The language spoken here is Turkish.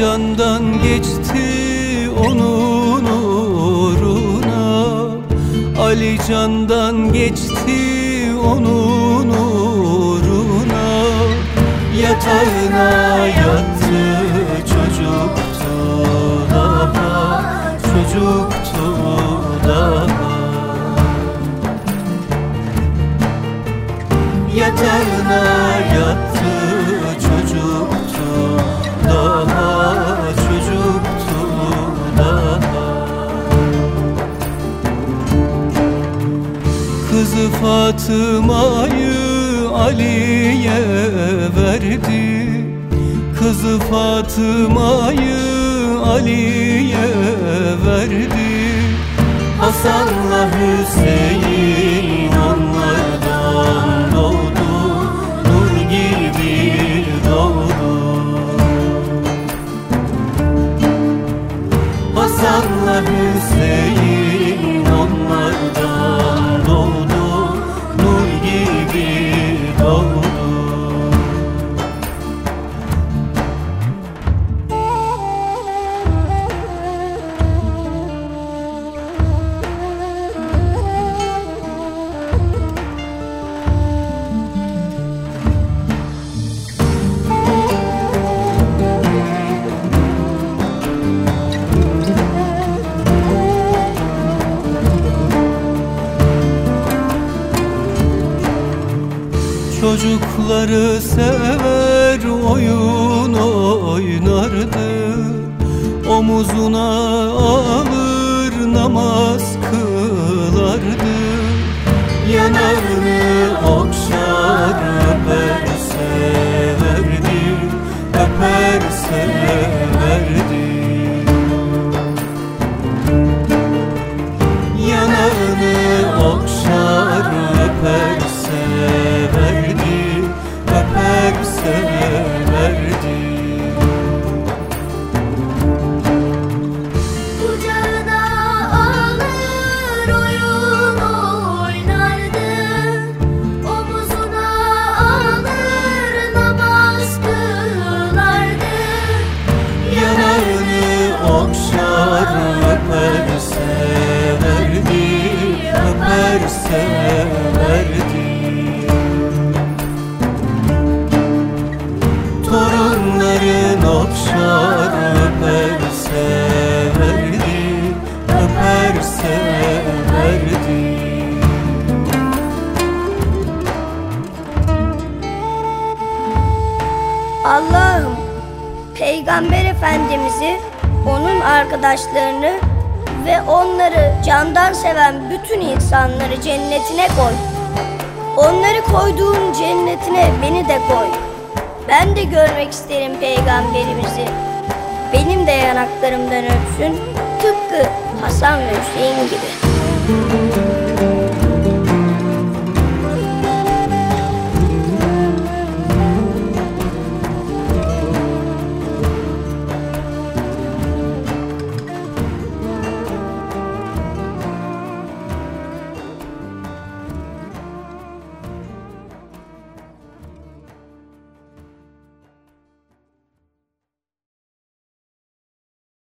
candan geçti onun uğruna. Ali candan geçti onun uğruna. Yatağına yattı Kızı Fatıma'yı Ali'ye verdi. Kızı Fatıma'yı Ali'ye verdi. Hasan'la Hüseyin gibi Çocukları sever oyun oynardı. Omuzuna alır namaz kılardı. Yanarını Severdi Torunların okşar öper severdi. Allah'ım Peygamber Efendimiz'i, onun arkadaşlarını onları candan seven bütün insanları cennetine koy. Onları koyduğun cennetine beni de koy. Ben de görmek isterim peygamberimizi. Benim de yanaklarımdan öpsün tıpkı Hasan ve Hüseyin gibi.